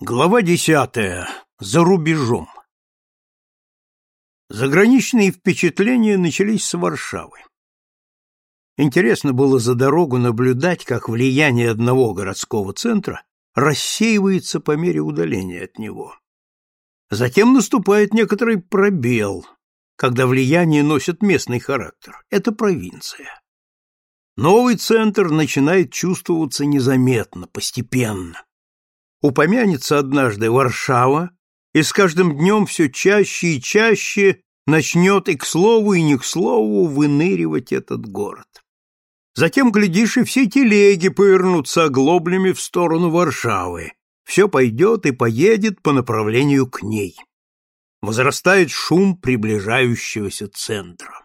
Глава десятая. За рубежом. Заграничные впечатления начались с Варшавы. Интересно было за дорогу наблюдать, как влияние одного городского центра рассеивается по мере удаления от него. Затем наступает некоторый пробел, когда влияние носит местный характер. Это провинция. Новый центр начинает чувствоваться незаметно, постепенно упомянется однажды Варшава, и с каждым днем все чаще и чаще начнет и к слову, и не к слову выныривать этот город. Затем, глядишь, и все телеги повернутся оглоблями в сторону Варшавы. Все пойдет и поедет по направлению к ней. Возрастает шум приближающегося центра.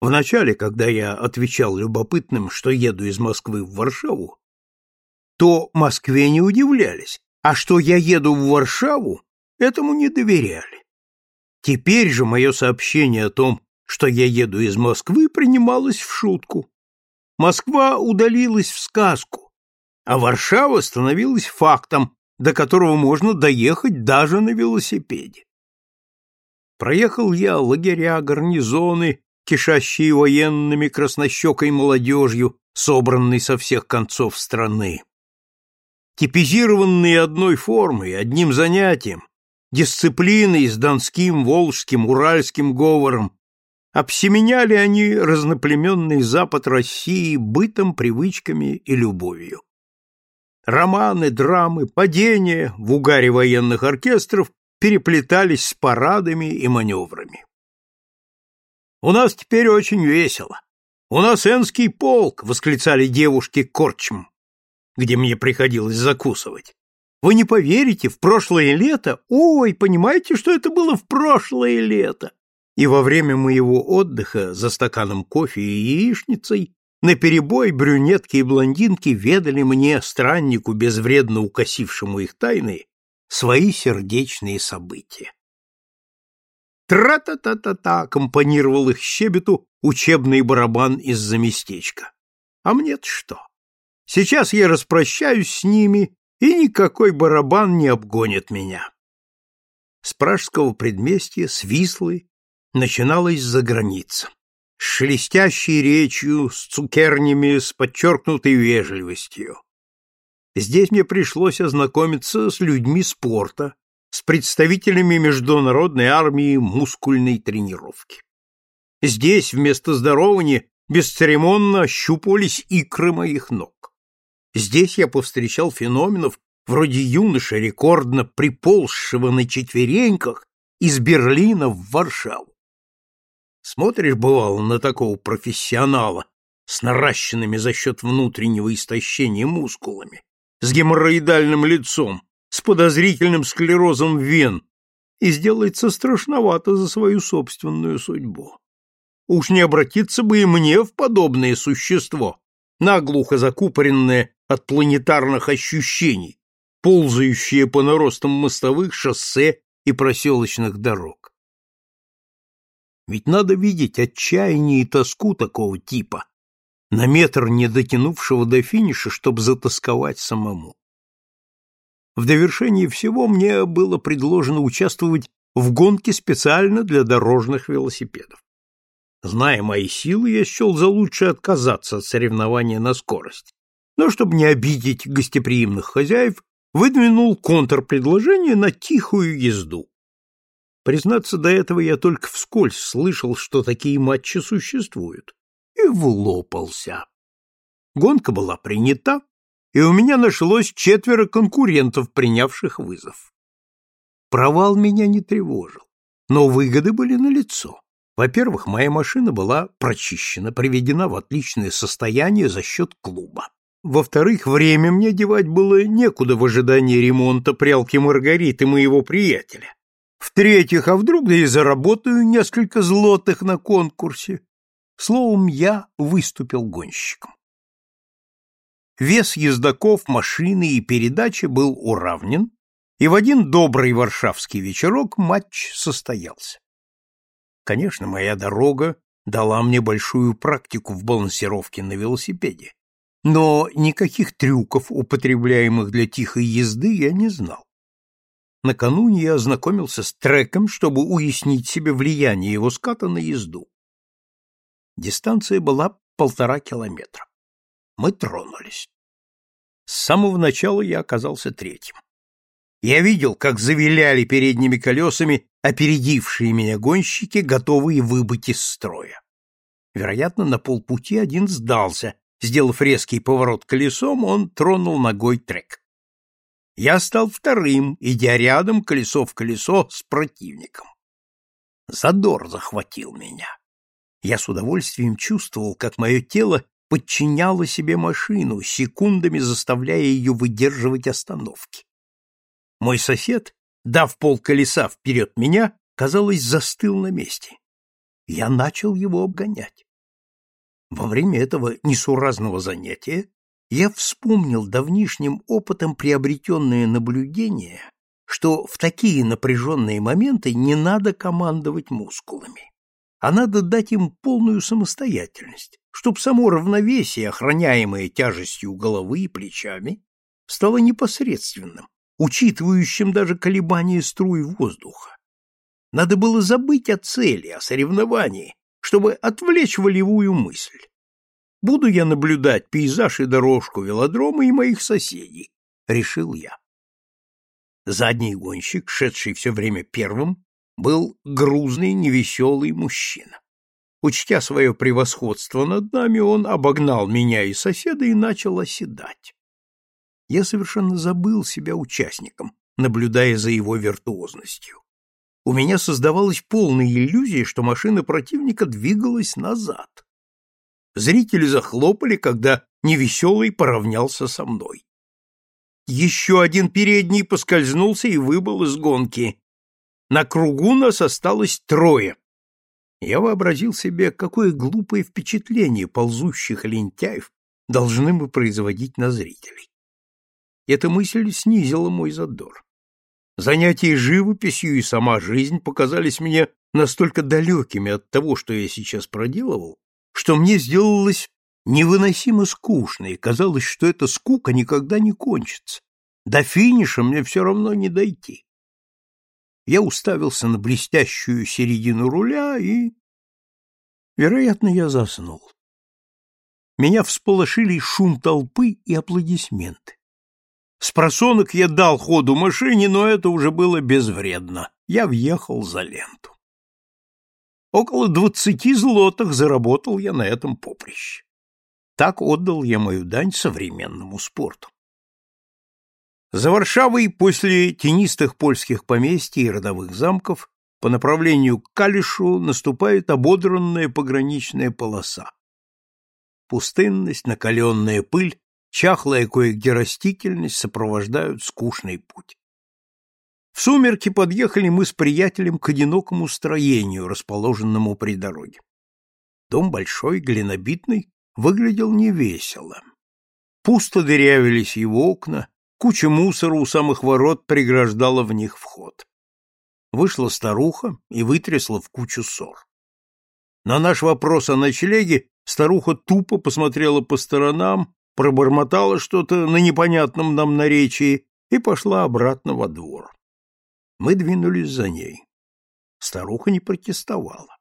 Вначале, когда я отвечал любопытным, что еду из Москвы в Варшаву, то Москве не удивлялись, а что я еду в Варшаву, этому не доверяли. Теперь же мое сообщение о том, что я еду из Москвы, принималось в шутку. Москва удалилась в сказку, а Варшава становилась фактом, до которого можно доехать даже на велосипеде. Проехал я лагеря, гарнизоны, кишащие военными краснощекой молодежью, собранной со всех концов страны типизированные одной формой, одним занятием, дисциплиной с донским, волжским, уральским говором, обсеменяли они разноплеменный запад России бытом, привычками и любовью. Романы, драмы, падения в угаре военных оркестров переплетались с парадами и маневрами. «У нас теперь очень весело. У нас энский полк!» — восклицали девушки корчм где мне приходилось закусывать. Вы не поверите, в прошлое лето, ой, понимаете, что это было в прошлое лето? И во время моего отдыха за стаканом кофе и яичницей наперебой брюнетки и блондинки ведали мне, страннику, безвредно укосившему их тайны, свои сердечные события. Тра-та-та-та-та аккомпанировал их щебету учебный барабан из-за местечка. А мне-то что? Сейчас я распрощаюсь с ними, и никакой барабан не обгонит меня. С пражского предместья, с Вислы, начиналась за граница. С шелестящей речью, с цукернями, с подчеркнутой вежливостью. Здесь мне пришлось ознакомиться с людьми спорта, с представителями международной армии мускульной тренировки. Здесь вместо здорования бесцеремонно ощупывались икры моих ног. Здесь я повстречал феноменов вроде юноши, рекордно приползшего на четвереньках из Берлина в Варшаву. Смотришь, бывало, на такого профессионала с наращенными за счет внутреннего истощения мускулами, с геморроидальным лицом, с подозрительным склерозом вен, и сделается страшновато за свою собственную судьбу. Уж не обратиться бы и мне в подобное существо, наглухо закупоренное от планетарных ощущений, ползающие по наростам мостовых, шоссе и проселочных дорог. Ведь надо видеть отчаяние и тоску такого типа, на метр не дотянувшего до финиша, чтобы затасковать самому. В довершении всего мне было предложено участвовать в гонке специально для дорожных велосипедов. Зная мои силы, я счел за лучшее отказаться от соревнования на скорость но, чтобы не обидеть гостеприимных хозяев, выдвинул контрпредложение на тихую езду. Признаться, до этого я только вскользь слышал, что такие матчи существуют, и влопался. Гонка была принята, и у меня нашлось четверо конкурентов, принявших вызов. Провал меня не тревожил, но выгоды были налицо. Во-первых, моя машина была прочищена, приведена в отличное состояние за счет клуба. Во-вторых, время мне девать было некуда в ожидании ремонта прялки Маргариты моего приятеля. В-третьих, а вдруг да и заработаю несколько злотых на конкурсе. Словом, я выступил гонщиком. Вес ездаков, машины и передачи был уравнен, и в один добрый варшавский вечерок матч состоялся. Конечно, моя дорога дала мне большую практику в балансировке на велосипеде Но никаких трюков, употребляемых для тихой езды, я не знал. Накануне я ознакомился с треком, чтобы уяснить себе влияние его ската на езду. Дистанция была полтора километра. Мы тронулись. С самого начала я оказался третьим. Я видел, как завиляли передними колесами опередившие меня гонщики, готовые выбыть из строя. Вероятно, на полпути один сдался. Сделав резкий поворот колесом, он тронул ногой трек. Я стал вторым, идя рядом колесо в колесо с противником. Задор захватил меня. Я с удовольствием чувствовал, как мое тело подчиняла себе машину, секундами заставляя ее выдерживать остановки. Мой сосед, дав пол колеса вперед меня, казалось, застыл на месте. Я начал его обгонять. Во время этого несуразного занятия я вспомнил давнишним опытом приобретенное наблюдение, что в такие напряженные моменты не надо командовать мускулами а надо дать им полную самостоятельность, чтобы само равновесие, охраняемое тяжестью головы и плечами, стало непосредственным, учитывающим даже колебания струй воздуха. Надо было забыть о цели, о соревновании, чтобы отвлечь волевую мысль. Буду я наблюдать пейзаж и дорожку велодрома и моих соседей, решил я. Задний гонщик, шедший все время первым, был грузный, невеселый мужчина. Учтя свое превосходство над нами, он обогнал меня и соседа и начал оседать. Я совершенно забыл себя участником, наблюдая за его виртуозностью. У меня создавалась полная иллюзия, что машина противника двигалась назад. Зрители захлопали, когда невеселый поравнялся со мной. Еще один передний поскользнулся и выбыл из гонки. На кругу нас осталось трое. Я вообразил себе, какое глупое впечатление ползущих лентяев должны мы производить на зрителей. Эта мысль снизила мой задор. Занятия живописью и сама жизнь показались мне настолько далекими от того, что я сейчас проделывал, что мне сделалось невыносимо скучно, и казалось, что эта скука никогда не кончится. До финиша мне все равно не дойти я уставился на блестящую середину руля и... Вероятно, я заснул. Меня всполошили шум толпы и аплодисменты. С просонок я дал ходу машине, но это уже было безвредно. Я въехал за ленту. Около двадцати злотых заработал я на этом поприще. Так отдал я мою дань современному спорту. За Варшавой после тенистых польских поместий и родовых замков по направлению к Калишу наступает ободранная пограничная полоса. Пустынность, накаленная пыль, чахлая кое-где растительность сопровождают скучный путь. В сумерки подъехали мы с приятелем к одинокому строению, расположенному при дороге. Дом большой, глинобитный, выглядел невесело. Пусто дырявились его окна, Куча мусора у самых ворот преграждала в них вход. Вышла старуха и вытрясла в кучу ссор. На наш вопрос о ночлеге старуха тупо посмотрела по сторонам, пробормотала что-то на непонятном нам наречии и пошла обратно во двор. Мы двинулись за ней. Старуха не протестовала.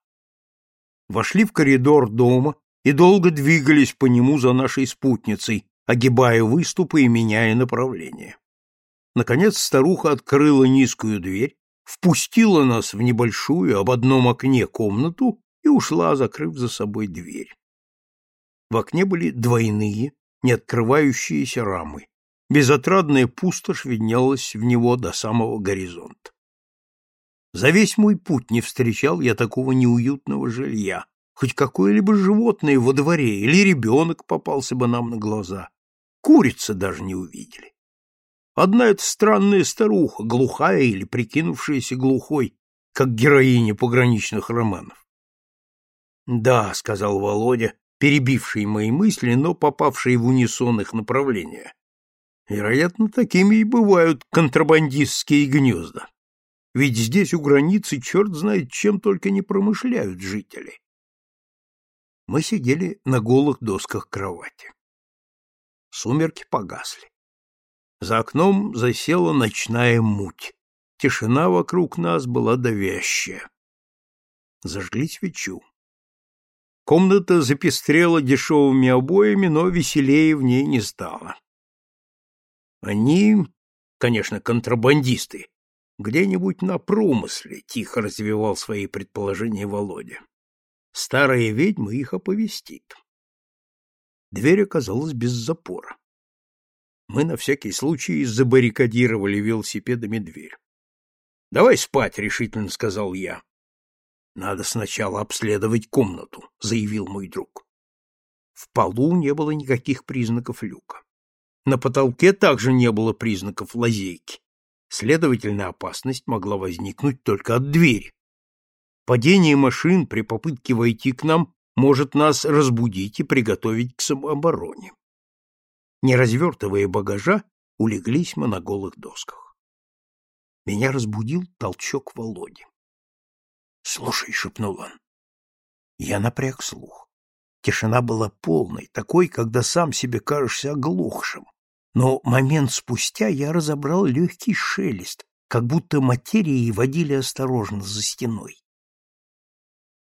Вошли в коридор дома и долго двигались по нему за нашей спутницей, огибая выступы и меняя направление. Наконец старуха открыла низкую дверь, впустила нас в небольшую об одном окне комнату и ушла, закрыв за собой дверь. В окне были двойные, не открывающиеся рамы. Безотрадная пустошь виднелась в него до самого горизонта. За весь мой путь не встречал я такого неуютного жилья, хоть какое-либо животное во дворе или ребенок попался бы нам на глаза. Курицы даже не увидели. Одна эта странная старуха, глухая или прикинувшаяся глухой, как героиня пограничных романов. «Да», — сказал Володя, перебивший мои мысли, но попавший в унисон их направления. «Вероятно, такими и бывают контрабандистские гнезда. Ведь здесь у границы черт знает, чем только не промышляют жители». Мы сидели на голых досках кровати. Сумерки погасли. За окном засела ночная муть. Тишина вокруг нас была давящая. Зажгли свечу. Комната запестрела дешевыми обоями, но веселее в ней не стало. Они, конечно, контрабандисты, где-нибудь на промысле, тихо развивал свои предположения Володя. Старая ведьма их оповестит. Дверь оказалась без запора. Мы на всякий случай забаррикадировали велосипедами дверь. — Давай спать, — решительно сказал я. — Надо сначала обследовать комнату, — заявил мой друг. В полу не было никаких признаков люка. На потолке также не было признаков лазейки. Следовательно, опасность могла возникнуть только от двери. Падение машин при попытке войти к нам может нас разбудить и приготовить к самообороне. Не развертывая багажа, улеглись мы на голых досках. Меня разбудил толчок Володи. — Слушай, — шепнул он. Я напряг слух. Тишина была полной, такой, когда сам себе кажешься оглохшим. Но момент спустя я разобрал легкий шелест, как будто материей водили осторожно за стеной.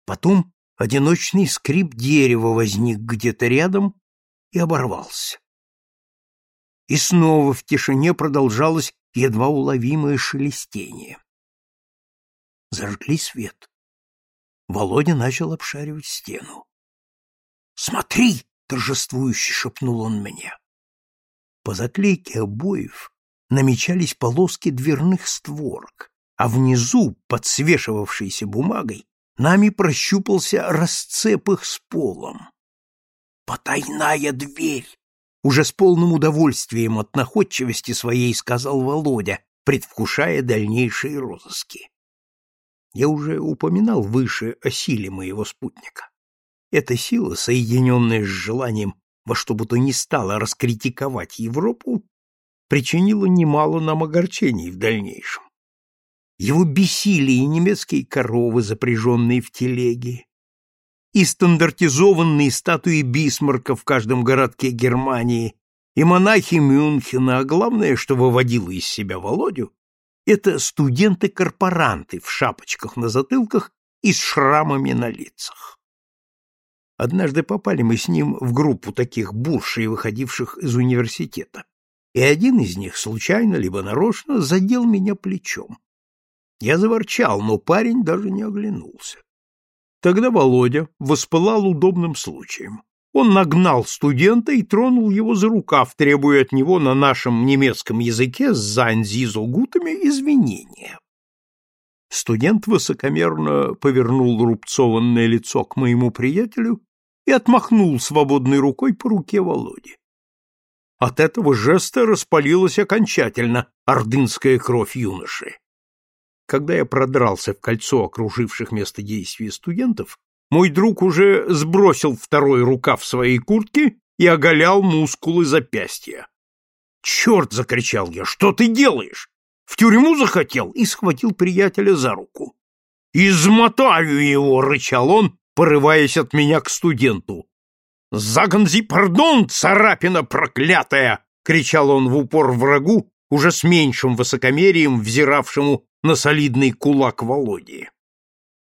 Потом одиночный скрип дерева возник где-то рядом и оборвался. И снова в тишине продолжалось едва уловимое шелестение. Зажгли свет. Володя начал обшаривать стену. «Смотри!» — торжествующе шепнул он мне. По заклейке обоев намечались полоски дверных створок, а внизу, под свешивавшейся бумагой, нами прощупался расцеп их с полом. «Потайная дверь!» Уже с полным удовольствием от находчивости своей сказал Володя, предвкушая дальнейшие розыски. Я уже упоминал выше о силе моего спутника. Эта сила, соединенная с желанием во что бы то ни стало раскритиковать Европу, причинила немало нам огорчений в дальнейшем. Его бесили и немецкие коровы, запряженные в телеги, и стандартизованные статуи Бисмарка в каждом городке Германии, и монахи Мюнхена, а главное, что выводило из себя Володю, это студенты-корпоранты в шапочках на затылках и с шрамами на лицах. Однажды попали мы с ним в группу таких буршей, выходивших из университета, и один из них, случайно либо нарочно, задел меня плечом. Я заворчал, но парень даже не оглянулся. Тогда Володя воспылал удобным случаем. Он нагнал студента и тронул его за рукав, требуя от него на нашем немецком языке с занзизогутами извинения. Студент высокомерно повернул рубцованное лицо к моему приятелю и отмахнул свободной рукой по руке Володи. От этого жеста распалилась окончательно ордынская кровь юноши. Когда я продрался в кольцо окруживших место действия студентов, мой друг уже сбросил второй рукав своей куртки и оголял мускулы запястья. «Черт!» — закричал я. «Что ты делаешь? В тюрьму захотел и схватил приятеля за руку. «Измотаю его!» — рычал он, порываясь от меня к студенту. «Заганзи, пардон, царапина проклятая!» — кричал он в упор врагу, уже с меньшим высокомерием, взиравшему на солидный кулак Володи.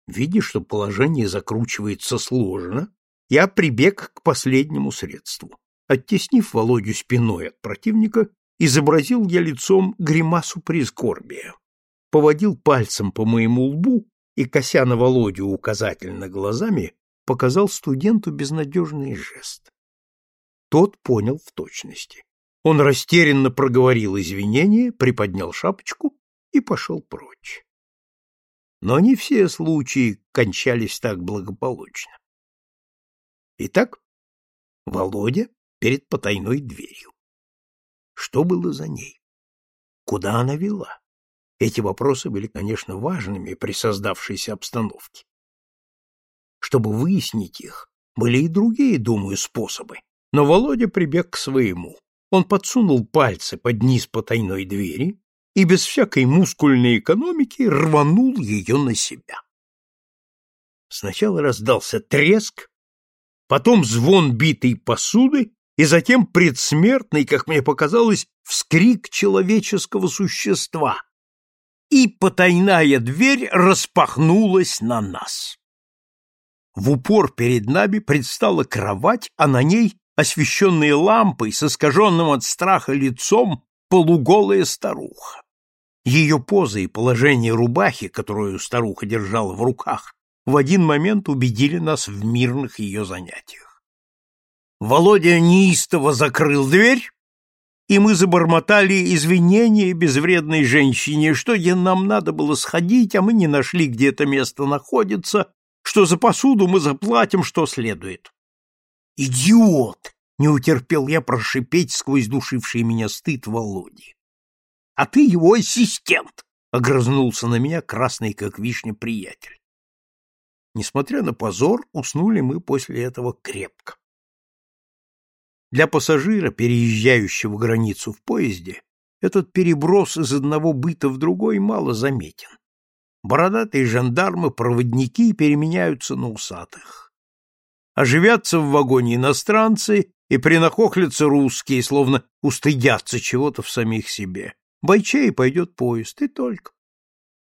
Видя, что положение закручивается сложно, я прибег к последнему средству. Оттеснив Володю спиной от противника, изобразил я лицом гримасу прискорбия, поводил пальцем по моему лбу и, кося на Володю указательно глазами, показал студенту безнадежный жест. Тот понял в точности. Он растерянно проговорил извинения, приподнял шапочку и пошел прочь. Но не все случаи кончались так благополучно. Итак, Володя перед потайной дверью. Что было за ней? Куда она вела? Эти вопросы были, конечно, важными при создавшейся обстановке. Чтобы выяснить их, были и другие, думаю, способы, но Володя прибег к своему. Он подсунул пальцы под низ потайной двери и без всякой мускульной экономики рванул ее на себя. Сначала раздался треск, потом звон битой посуды и затем предсмертный, как мне показалось, вскрик человеческого существа. И потайная дверь распахнулась на нас. В упор перед нами предстала кровать, а на ней, освещенная лампой, с искаженным от страха лицом, полуголая старуха. Ее поза и положение рубахи, которую старуха держала в руках, в один момент убедили нас в мирных ее занятиях. Володя неистово закрыл дверь, и мы забормотали извинения безвредной женщине, что где нам надо было сходить, а мы не нашли, где это место находится, что за посуду мы заплатим, что следует. «Идиот!» — не утерпел я прошипеть сквозь душивший меня стыд Володи а ты его ассистент, — огрызнулся на меня красный, как вишня, приятель. Несмотря на позор, уснули мы после этого крепко. Для пассажира, переезжающего границу в поезде, этот переброс из одного быта в другой мало заметен. Бородатые жандармы, проводники переменяются на усатых. Оживятся в вагоне иностранцы и принахохлятся русские, словно устыдятся чего-то в самих себе. Бойчей пойдет поезд, и только.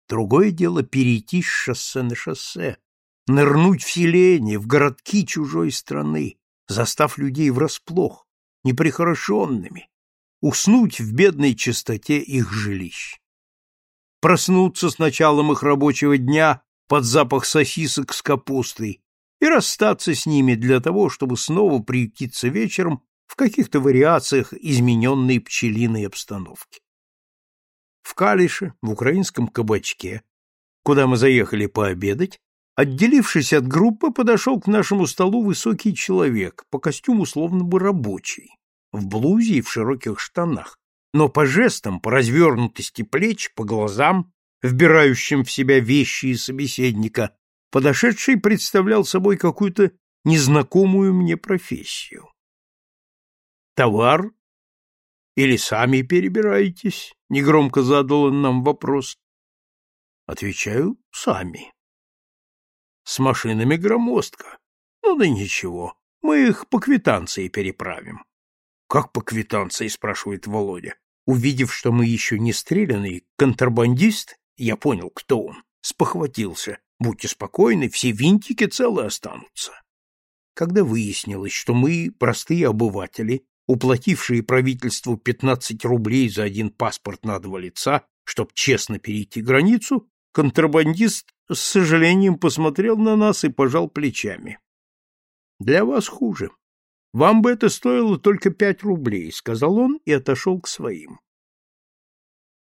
Другое дело перейти с шоссе на шоссе, нырнуть в селение, в городки чужой страны, застав людей врасплох, неприхорошенными, уснуть в бедной чистоте их жилищ. Проснуться с началом их рабочего дня под запах сосисок с капустой и расстаться с ними для того, чтобы снова приютиться вечером в каких-то вариациях измененной пчелиной обстановки. В Калише, в украинском кабачке, куда мы заехали пообедать, отделившись от группы, подошел к нашему столу высокий человек, по костюму словно бы рабочий, в блузе и в широких штанах, но по жестам, по развернутости плеч, по глазам, вбирающим в себя вещи и собеседника, подошедший представлял собой какую-то незнакомую мне профессию. Товар или сами перебираетесь? Негромко задал он нам вопрос. Отвечаю, сами. С машинами громоздко. Ну да ничего, мы их по квитанции переправим. Как по квитанции, спрашивает Володя. Увидев, что мы еще не стреляный контрабандист, я понял, кто он, спохватился. Будьте спокойны, все винтики целы останутся. Когда выяснилось, что мы, простые обыватели, уплатившие правительству 15 рублей за один паспорт на два лица, чтоб честно перейти границу, контрабандист с сожалением посмотрел на нас и пожал плечами. «Для вас хуже. Вам бы это стоило только пять рублей», — сказал он и отошел к своим.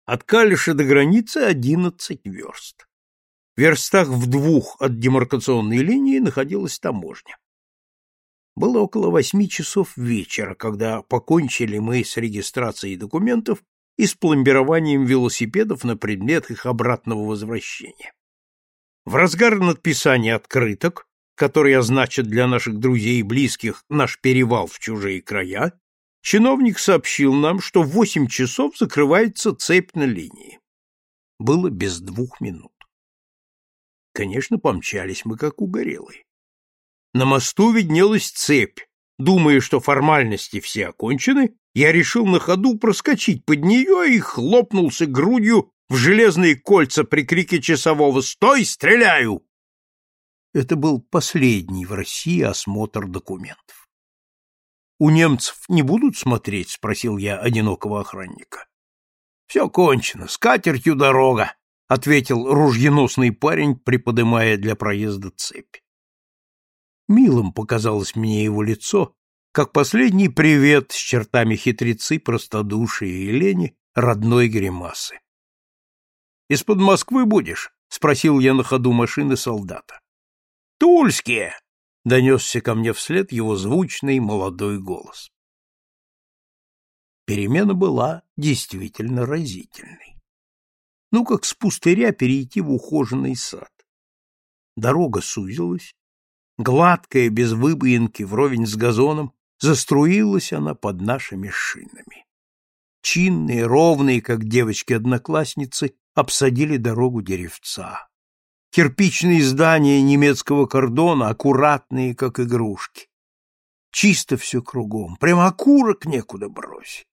От Калиша до границы одиннадцать верст. В верстах в двух от демаркационной линии находилась таможня. Было около восьми часов вечера, когда покончили мы с регистрацией документов и с пломбированием велосипедов на предмет их обратного возвращения. В разгар надписания открыток, которые означат для наших друзей и близких наш перевал в чужие края, чиновник сообщил нам, что в восемь часов закрывается цепь на линии. Было без двух минут. Конечно, помчались мы как угорелые. На мосту виднелась цепь. Думая, что формальности все окончены, я решил на ходу проскочить под нее и хлопнулся грудью в железные кольца при крике часового «Стой, стреляю!». Это был последний в России осмотр документов. «У немцев не будут смотреть?» — спросил я одинокого охранника. «Все кончено, с катертью дорога», — ответил ружьеносный парень, приподымая для проезда цепь. Милым показалось мне его лицо, как последний привет с чертами хитрецы, простодушия и лени родной гримасы. «Из-под Москвы будешь?» — спросил я на ходу машины солдата. «Тульские!» — донесся ко мне вслед его звучный молодой голос. Перемена была действительно разительной. Ну, как с пустыря перейти в ухоженный сад. Дорога сузилась, гладкая, без выбоинки, вровень с газоном, заструилась она под нашими шинами. Чинные, ровные, как девочки-одноклассницы, обсадили дорогу деревца. Кирпичные здания немецкого кордона, аккуратные, как игрушки. чисто все кругом, прямо окурок некуда бросить.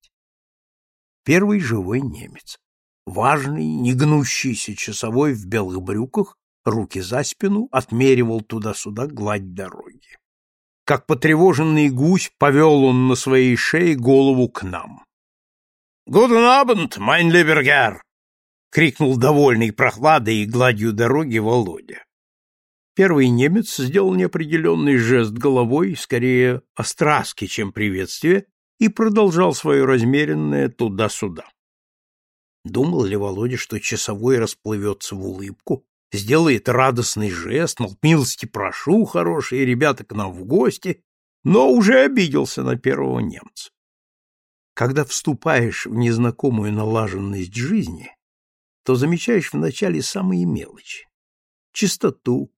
Первый живой немец. Важный, негнущийся часовой в белых брюках, руки за спину, отмеривал туда-сюда гладь дороги. Как потревоженный гусь повел он на своей шее голову к нам. «Гуден абенд, майн либергер!» — крикнул довольный прохладой и гладью дороги Володя. Первый немец сделал неопределенный жест головой, скорее остраски, чем приветствие, и продолжал свое размеренное туда-сюда. Думал ли Володя, что часовой расплывется в улыбку, сделает радостный жест, мол, милости прошу, хорошие ребята, к нам в гости, но уже обиделся на первого немца. Когда вступаешь в незнакомую налаженность жизни, то замечаешь вначале самые мелочи. Чистоту,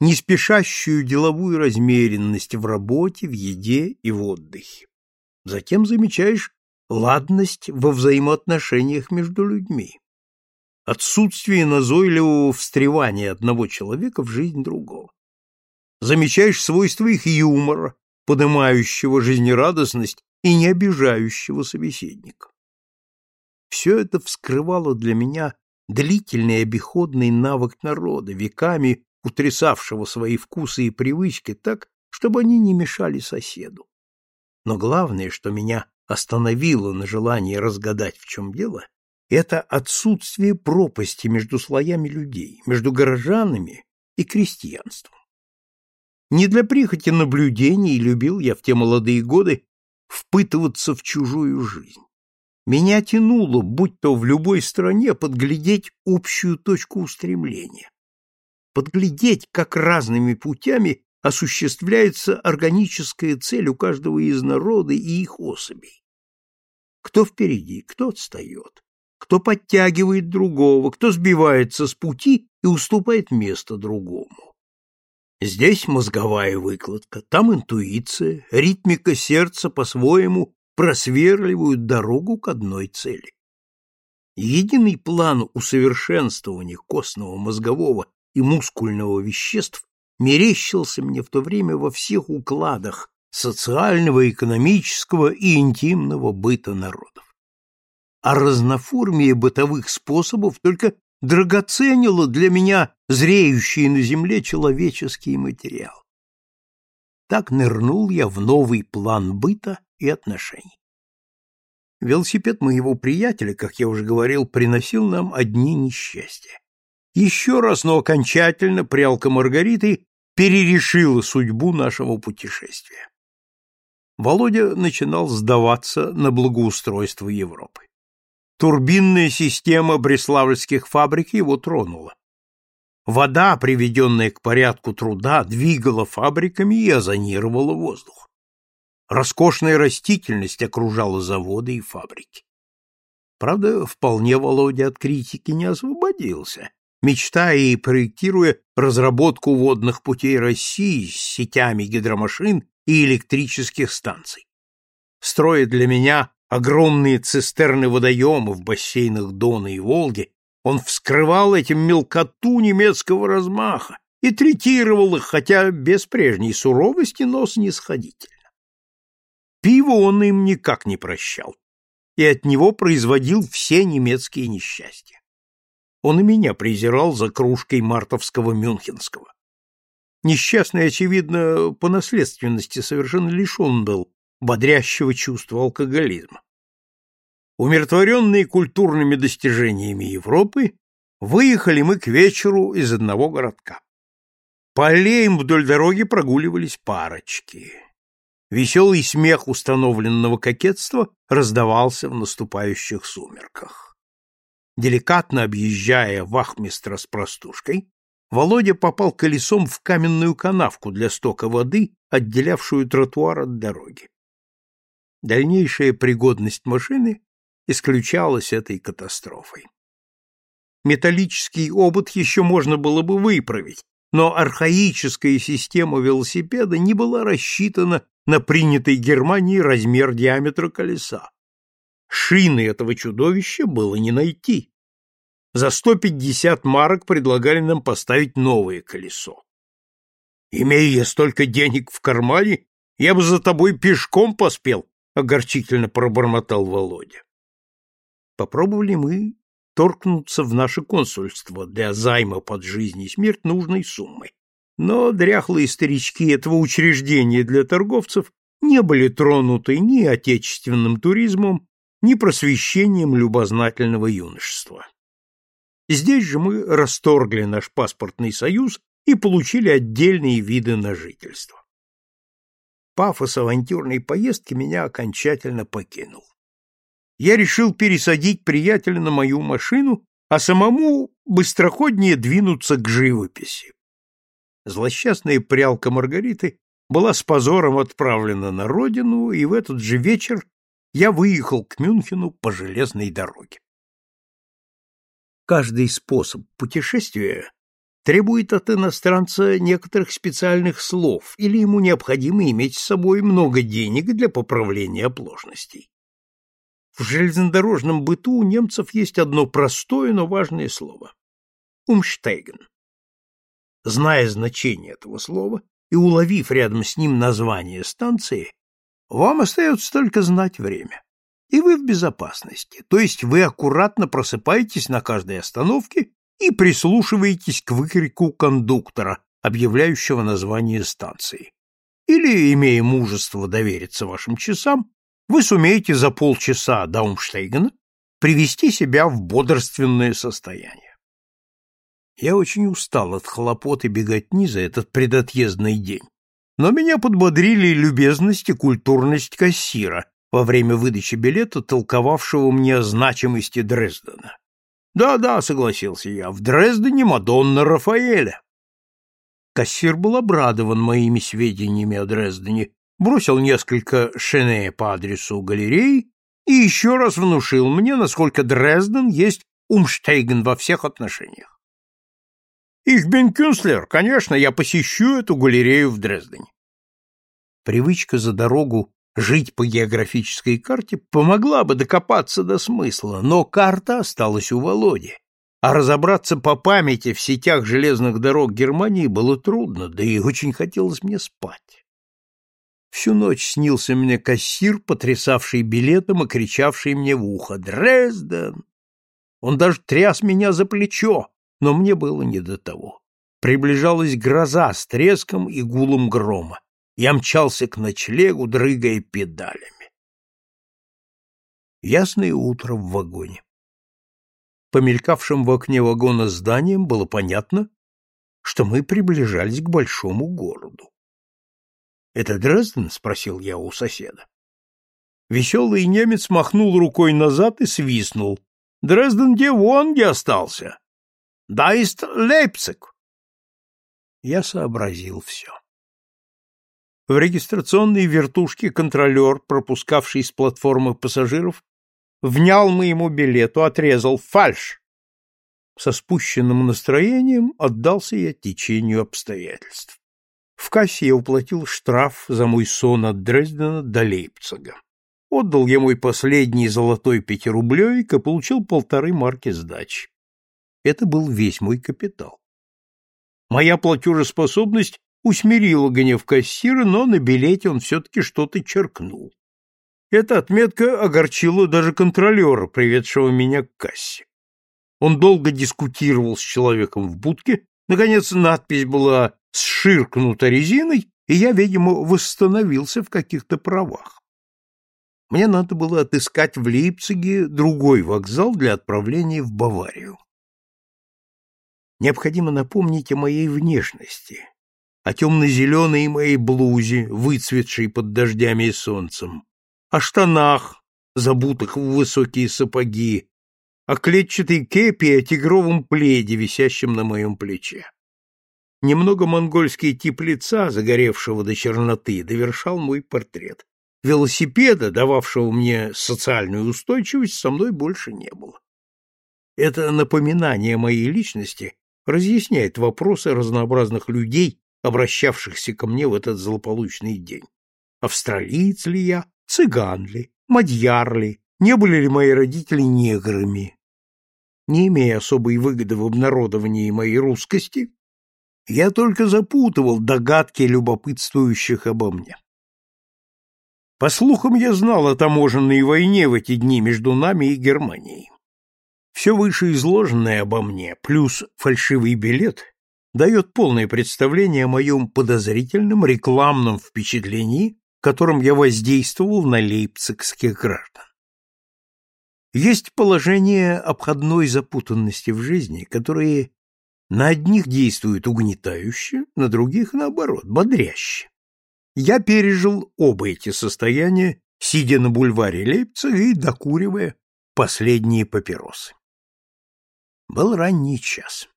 неспешащую деловую размеренность в работе, в еде и в отдыхе. Затем замечаешь ладность во взаимоотношениях между людьми отсутствие назойливого встревания одного человека в жизнь другого. Замечаешь свойства их юмора, поднимающего жизнерадостность и не обижающего собеседника. Все это вскрывало для меня длительный обиходный навык народа, веками утрясавшего свои вкусы и привычки так, чтобы они не мешали соседу. Но главное, что меня остановило на желании разгадать, в чем дело, это отсутствие пропасти между слоями людей, между горожанами и крестьянством. Не для прихоти наблюдений любил я в те молодые годы впытываться в чужую жизнь. Меня тянуло, будь то в любой стране, подглядеть общую точку устремления. Подглядеть, как разными путями осуществляется органическая цель у каждого из народа и их особей. Кто впереди, кто отстает, кто подтягивает другого, кто сбивается с пути и уступает место другому. Здесь мозговая выкладка, там интуиция, ритмика сердца по-своему просверливают дорогу к одной цели. Единый план усовершенствования костного, мозгового и мускульного веществ мерещился мне в то время во всех укладах социального, экономического и интимного быта народов а разноформие бытовых способов только драгоценило для меня зреющий на земле человеческий материал. Так нырнул я в новый план быта и отношений. Велосипед моего приятеля, как я уже говорил, приносил нам одни несчастья. Еще раз, но окончательно прялка Маргариты перерешила судьбу нашего путешествия. Володя начинал сдаваться на благоустройство Европы. Турбинная система бреславльских фабрик его тронула. Вода, приведенная к порядку труда, двигала фабриками и озонировала воздух. Роскошная растительность окружала заводы и фабрики. Правда, вполне Володя от критики не освободился, мечтая и проектируя разработку водных путей России с сетями гидромашин и электрических станций. Строя для меня огромные цистерны водоемов бассейнах Дона и Волги, он вскрывал этим мелкоту немецкого размаха и третировал их, хотя без прежней суровости, но снисходительно. Пиво он им никак не прощал, и от него производил все немецкие несчастья. Он и меня презирал за кружкой мартовского мюнхенского. Несчастный, очевидно, по наследственности совершенно лишен был бодрящего чувства алкоголизма. Умиротворенные культурными достижениями Европы, выехали мы к вечеру из одного городка. По аллеям вдоль дороги прогуливались парочки. Веселый смех установленного кокетства раздавался в наступающих сумерках. Деликатно объезжая вахмистра с простушкой, Володя попал колесом в каменную канавку для стока воды, отделявшую тротуар от дороги. Дальнейшая пригодность машины исключалась этой катастрофой. Металлический обод еще можно было бы выправить, но архаическая система велосипеда не была рассчитана на принятый Германией размер диаметра колеса. Шины этого чудовища было не найти. За 150 марок предлагали нам поставить новое колесо. Имея я столько денег в кармане, Я бы за тобой пешком поспел, — огорчительно пробормотал Володя. Попробовали мы торкнуться в наше консульство для займа под жизнь и смерть нужной суммы. Но дряхлые старички этого учреждения для торговцев не были тронуты ни отечественным туризмом, ни просвещением любознательного юношества. Здесь же мы расторгли наш паспортный союз и получили отдельные виды на жительство. Пафос авантюрной поездки меня окончательно покинул. Я решил пересадить приятеля на мою машину, а самому быстроходнее двинуться к живописи. Злосчастная прялка Маргариты была с позором отправлена на родину, и в этот же вечер я выехал к Мюнхену по железной дороге. Каждый способ путешествия требует от иностранца некоторых специальных слов или ему необходимо иметь с собой много денег для поправления оплошностей. В железнодорожном быту у немцев есть одно простое, но важное слово – «умштейген». Зная значение этого слова и уловив рядом с ним название станции, вам остается только знать время. И вы в безопасности, то есть вы аккуратно просыпаетесь на каждой остановке и прислушиваетесь к выкрику кондуктора, объявляющего название станции. Или, имея мужество довериться вашим часам, вы сумеете за полчаса до Умштейгена привести себя в бодрственное состояние. Я очень устал от хлопот и беготни за этот предотъездный день, но меня подбодрили любезность и культурность кассира, во время выдачи билета, толковавшего мне о значимости Дрездена. Да-да, согласился я, в Дрездене Мадонна Рафаэля. Кассир был обрадован моими сведениями о Дрездене, бросил несколько шене по адресу галереи и еще раз внушил мне, насколько Дрезден есть Умштейген во всех отношениях. Их бен Кюнслер, конечно, я посещу эту галерею в Дрездене. Привычка за дорогу Жить по географической карте помогла бы докопаться до смысла, но карта осталась у Володи, а разобраться по памяти в сетях железных дорог Германии было трудно, да и очень хотелось мне спать. Всю ночь снился мне кассир, потрясавший билетом и кричавший мне в ухо «Дрезден!». Он даже тряс меня за плечо, но мне было не до того. Приближалась гроза с треском и гулом грома. Я мчался к ночлегу, дрыгая педалями. Ясное утро в вагоне. По мелькавшим в окне вагона зданиям было понятно, что мы приближались к большому городу. — Это Дрезден? — спросил я у соседа. Веселый немец махнул рукой назад и свистнул. — Дрезден где вон где остался? — Да ist Лейпциг. Я сообразил все. В регистрационной вертушке контролер, пропускавший с платформы пассажиров, внял моему билету, отрезал фальш. Со спущенным настроением отдался я течению обстоятельств. В кассе я уплатил штраф за мой сон от Дрездена до Лейпцига. Отдал я мой последний золотой пятирублевик и получил полторы марки сдачи. Это был весь мой капитал. Моя платежеспособность усмирила гнев кассира, но на билете он все-таки что-то черкнул. Эта отметка огорчила даже контролера, приведшего меня к кассе. Он долго дискутировал с человеком в будке, наконец надпись была сширкнута резиной, и я, видимо, восстановился в каких-то правах. Мне надо было отыскать в Лейпциге другой вокзал для отправления в Баварию. Необходимо напомнить о моей внешности, о темно-зеленой моей блузе, выцветшей под дождями и солнцем, о штанах, забутых в высокие сапоги, о клетчатой кепи и о тигровом пледе, висящем на моем плече. Немного монгольский тип лица, загоревшего до черноты, довершал мой портрет. Велосипеда, дававшего мне социальную устойчивость, со мной больше не было. Это напоминание моей личности разъясняет вопросы разнообразных людей, обращавшихся ко мне в этот злополучный день. Австралиец ли я, цыган ли, мадьяр ли, не были ли мои родители неграми? Не имея особой выгоды в обнародовании моей русскости, я только запутывал догадки любопытствующих обо мне. По слухам, я знал о таможенной войне в эти дни между нами и Германией. Все вышеизложенное обо мне, плюс фальшивый билет, дает полное представление о моем подозрительном рекламном впечатлении, которым я воздействовал на лейпцигских граждан. Есть положения обходной запутанности в жизни, которые на одних действуют угнетающе, на других, наоборот, бодряще. Я пережил оба эти состояния, сидя на бульваре Лейпцига и докуривая последние папиросы. Был ранний час.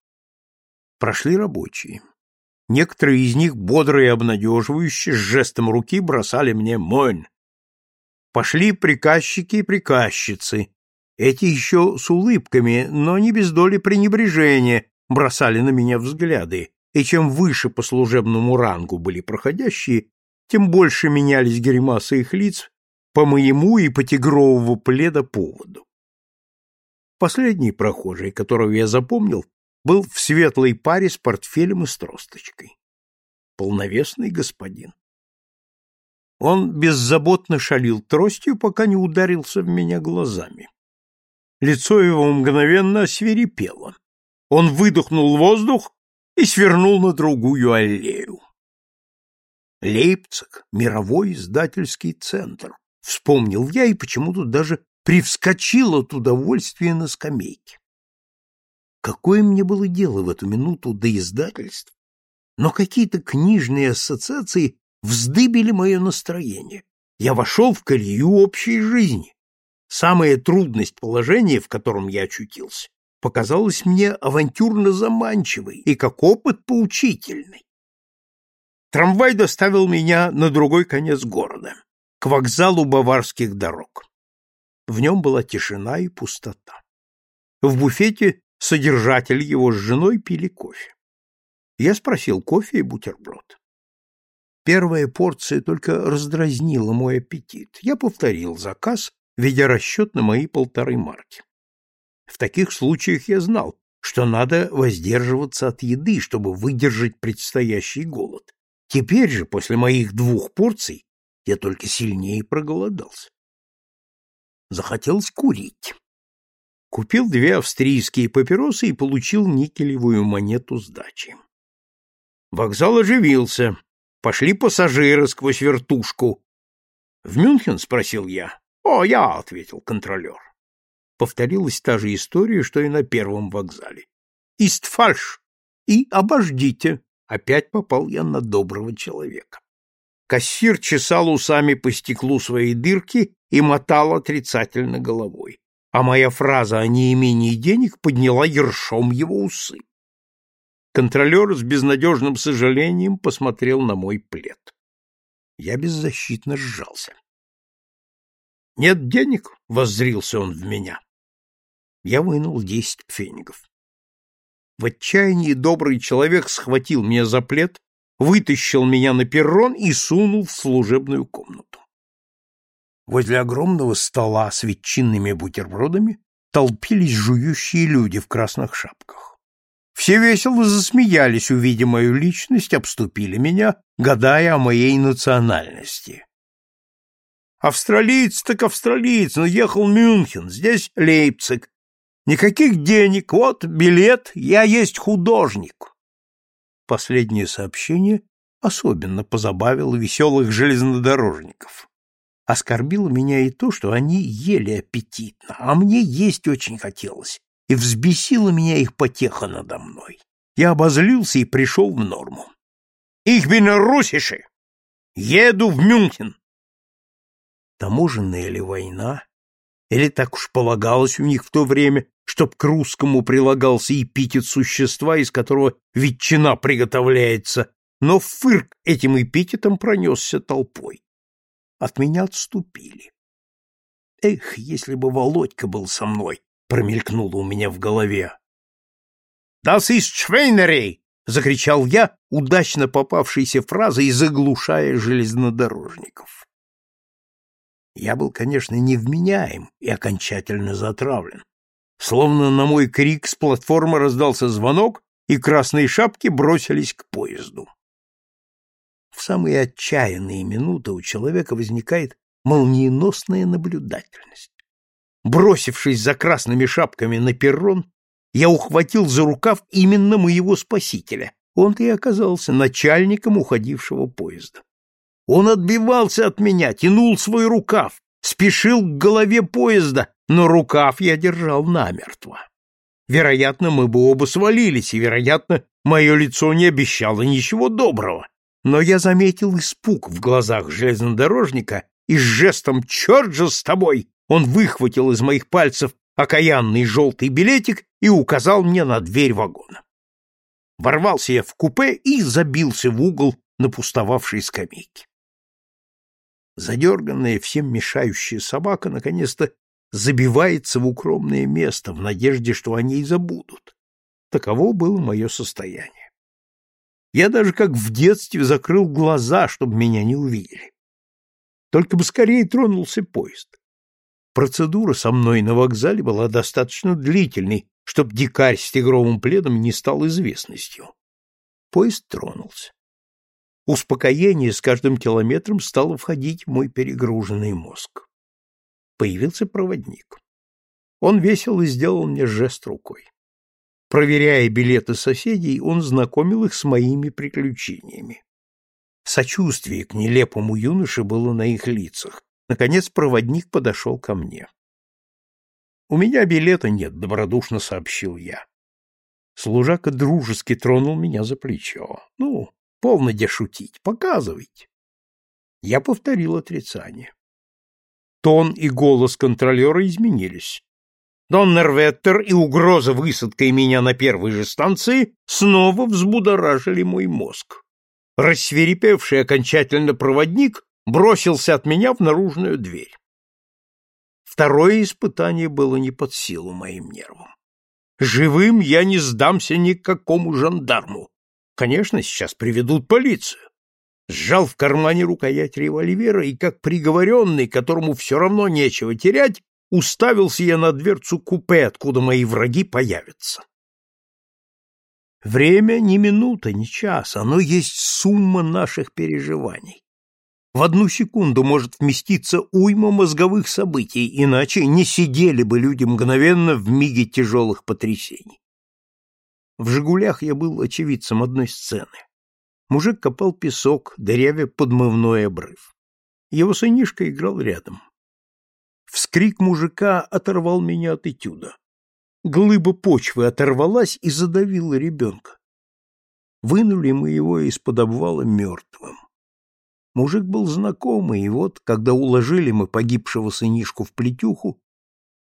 Прошли рабочие. Некоторые из них бодро и обнадеживающе с жестом руки бросали мне «Монь». Пошли приказчики и приказчицы. Эти еще с улыбками, но не без доли пренебрежения, бросали на меня взгляды, и чем выше по служебному рангу были проходящие, тем больше менялись гримасы их лиц по моему и по тигрового пледа поводу. Последний прохожий, которого я запомнил, был в светлой паре с портфелем и с тросточкой. Полновесный господин. Он беззаботно шалил тростью, пока не ударился в меня глазами. Лицо его мгновенно освирепело. Он выдохнул воздух и свернул на другую аллею. Лейпциг — мировой издательский центр. Вспомнил я и почему-то даже привскочил от удовольствия на скамейке. Какое мне было дело в эту минуту до издательств? Но какие-то книжные ассоциации вздыбили мое настроение. Я вошел в колею общей жизни. Самая трудность положения, в котором я очутился, показалась мне авантюрно заманчивой и как опыт поучительный. Трамвай доставил меня на другой конец города, к вокзалу баварских дорог. В нем была тишина и пустота. В буфете содержатель его с женой пили кофе. Я спросил кофе и бутерброд. Первая порция только раздразнила мой аппетит. Я повторил заказ, ведя расчет на мои полторы марки. В таких случаях я знал, что надо воздерживаться от еды, чтобы выдержать предстоящий голод. Теперь же, после моих двух порций, я только сильнее проголодался. Захотелось курить. Купил две австрийские папиросы и получил никелевую монету сдачи. Вокзал оживился. Пошли пассажиры сквозь вертушку. — В Мюнхен? — спросил я. — О, я, — ответил контролер повторилась та же история, что и на первом вокзале. «Ист фальш!» и «Обождите!» Опять попал я на доброго человека. Кассир чесал усами по стеклу своей дырки и мотал отрицательно головой, а моя фраза о неимении денег подняла ершом его усы. Контролер с безнадежным сожалением посмотрел на мой плед. Я беззащитно сжался. «Нет денег?» — воззрился он в меня. Я вынул десять пфенигов. В отчаянии добрый человек схватил меня за плед, вытащил меня на перрон и сунул в служебную комнату. Возле огромного стола с ветчинными бутербродами толпились жующие люди в красных шапках. Все весело засмеялись, увидя мою личность, обступили меня, гадая о моей национальности. Австралиец так австралиец, но ехал Мюнхен, здесь Лейпциг, Никаких денег, вот билет, я есть художник. Последнее сообщение особенно позабавило веселых железнодорожников. Оскорбило меня и то, что они ели аппетитно, а мне есть очень хотелось, и взбесило меня их потеха надо мной. Я обозлился и пришел в норму. «Их bin russische! Еду в Мюнхен!» Таможенная ли война? Или так уж полагалось у них в то время, чтоб к русскому прилагался эпитет существа, из которого ветчина приготовляется, но фырк этим эпитетом пронесся толпой. От меня отступили. Эх, если бы Володька был со мной, промелькнуло у меня в голове. «Das ist Schweinerei!» — закричал я, удачно попавшейся фразой, заглушая железнодорожников. Я был, конечно, невменяем и окончательно затравлен. Словно на мой крик с платформы раздался звонок, и красные шапки бросились к поезду. В самые отчаянные минуты у человека возникает молниеносная наблюдательность. Бросившись за красными шапками на перрон, я ухватил за рукав именно моего спасителя. Он-то и оказался начальником уходившего поезда. Он отбивался от меня, тянул свой рукав, спешил к голове поезда, но рукав я держал намертво. Вероятно, мы бы оба свалились, и, вероятно, мое лицо не обещало ничего доброго. Но я заметил испуг в глазах железнодорожника, и с жестом «Черт же с тобой!» он выхватил из моих пальцев окаянный желтый билетик и указал мне на дверь вагона. Ворвался я в купе и забился в угол на пустовавшей скамейке. Задерганная, всем мешающая собака наконец-то забивается в укромное место в надежде, что о ней забудут. Таково было мое состояние. Я даже как в детстве закрыл глаза, чтобы меня не увидели. Только бы скорее тронулся поезд. Процедура со мной на вокзале была достаточно длительной, чтобы дикарь с тигровым пледом не стал известностью. Поезд тронулся. Успокоение с каждым километром стало входить в мой перегруженный мозг. Появился проводник. Он весело сделал мне жест рукой. Проверяя билеты соседей, он знакомил их с моими приключениями. Сочувствие к нелепому юноше было на их лицах. Наконец проводник подошел ко мне. «У меня билета нет», — добродушно сообщил я. Служака дружески тронул меня за плечо. «Ну, Полно де шутить, показывайте. Я повторил отрицание. Тон и голос контролера изменились. Доннерветтер и угроза высадкой меня на первой же станции снова взбудоражили мой мозг. Рассверепевший окончательно проводник бросился от меня в наружную дверь. Второе испытание было не под силу моим нервам. Живым я не сдамся никакому жандарму, Конечно, сейчас приведут полицию. Сжал в кармане рукоять револьвера и, как приговоренный, которому все равно нечего терять, уставился я на дверцу купе, откуда мои враги появятся. Время не минута, не час, оно есть сумма наших переживаний. В одну секунду может вместиться уйма мозговых событий, иначе не сидели бы люди мгновенно в миге тяжелых потрясений. В «Жигулях» я был очевидцем одной сцены. Мужик копал песок, дырявя подмывной обрыв. Его сынишка играл рядом. Вскрик мужика оторвал меня от этюда. Глыба почвы оторвалась и задавила ребенка. Вынули мы его из-под обвала мертвым. Мужик был знакомый, и вот, когда уложили мы погибшего сынишку в плетюху,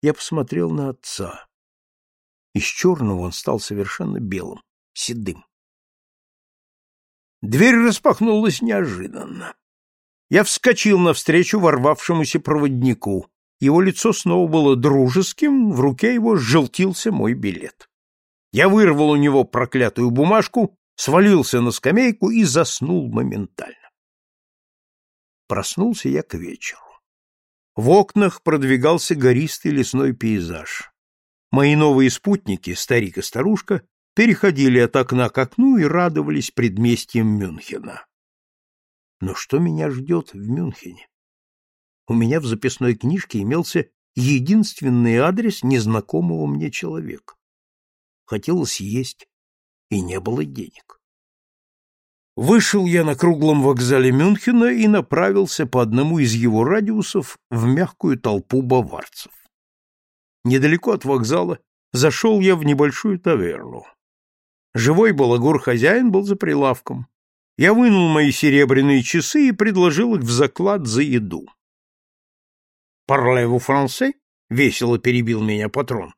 я посмотрел на отца. Из черного он стал совершенно белым, седым. Дверь распахнулась неожиданно. Я вскочил навстречу ворвавшемуся проводнику. Его лицо снова было дружеским, в руке его желтился мой билет. Я вырвал у него проклятую бумажку, свалился на скамейку и заснул моментально. Проснулся я к вечеру. В окнах продвигался гористый лесной пейзаж. Мои новые спутники, старик и старушка, переходили от окна к окну и радовались предместьям Мюнхена. Но что меня ждет в Мюнхене? У меня в записной книжке имелся единственный адрес незнакомого мне человека. Хотелось есть, и не было денег. Вышел я на круглом вокзале Мюнхена и направился по одному из его радиусов в мягкую толпу баварцев. Недалеко от вокзала зашел я в небольшую таверну. Живой балагур-хозяин был за прилавком. Я вынул мои серебряные часы и предложил их в заклад за еду. «Парлеву франце?» — весело перебил меня патрон.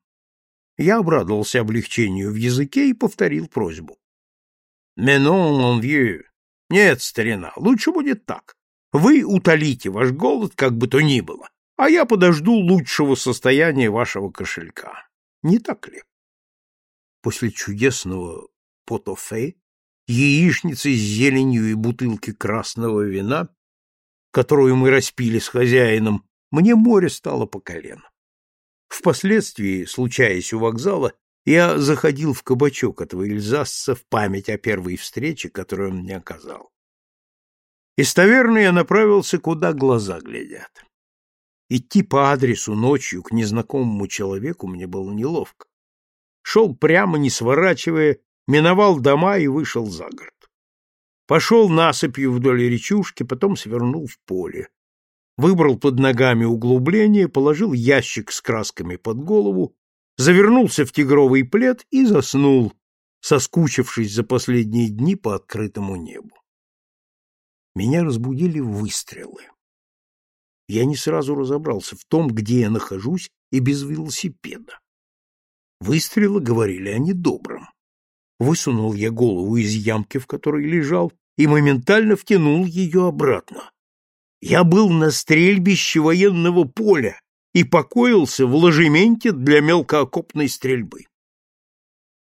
Я обрадовался облегчению в языке и повторил просьбу. «Менон, mon vieux. Нет, старина, лучше будет так. Вы утолите ваш голод, как бы то ни было, а я подожду лучшего состояния вашего кошелька. Не так ли? После чудесного потофе, яичницы с зеленью и бутылки красного вина, которую мы распили с хозяином, мне море стало по колено. Впоследствии, случаясь у вокзала, я заходил в кабачок этого Эльзасца в память о первой встрече, которую он мне оказал. Из таверны я направился, куда глаза глядят. Идти по адресу ночью к незнакомому человеку мне было неловко. Шел прямо, не сворачивая, миновал дома и вышел за город. Пошел насыпью вдоль речушки, потом свернул в поле. Выбрал под ногами углубление, положил ящик с красками под голову, завернулся в тигровый плед и заснул, соскучившись за последние дни по открытому небу. Меня разбудили выстрелы. Я не сразу разобрался в том, где я нахожусь, и без велосипеда. Выстрелы говорили о недобром. Высунул я голову из ямки, в которой лежал, и моментально втянул ее обратно. Я был на стрельбище военного поля и покоился в ложементе для мелкоокопной стрельбы.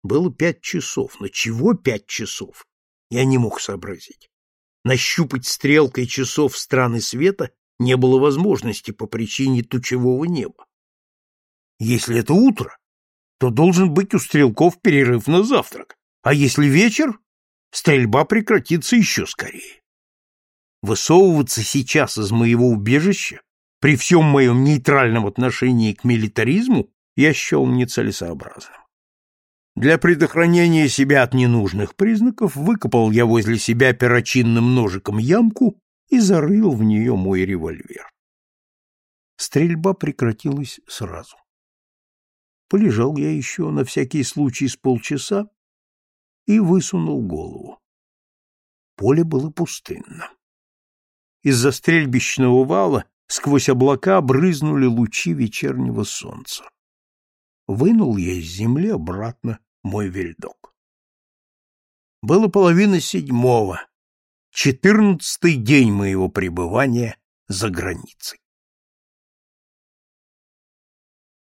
Было пять часов, но чего пять часов? Я не мог сообразить. Нащупать стрелкой часов страны света не было возможности по причине тучевого неба. Если это утро, то должен быть у стрелков перерыв на завтрак, а если вечер, стрельба прекратится еще скорее. Высовываться сейчас из моего убежища, при всем моем нейтральном отношении к милитаризму, я счел нецелесообразным. Для предохранения себя от ненужных признаков выкопал я возле себя перочинным ножиком ямку и зарыл в нее мой револьвер. Стрельба прекратилась сразу. Полежал я еще на всякий случай с полчаса и высунул голову. Поле было пустынно. Из-за стрельбищного вала сквозь облака брызнули лучи вечернего солнца. Вынул я из земли обратно мой вельдок. Было половина седьмого, четырнадцатый день моего пребывания за границей.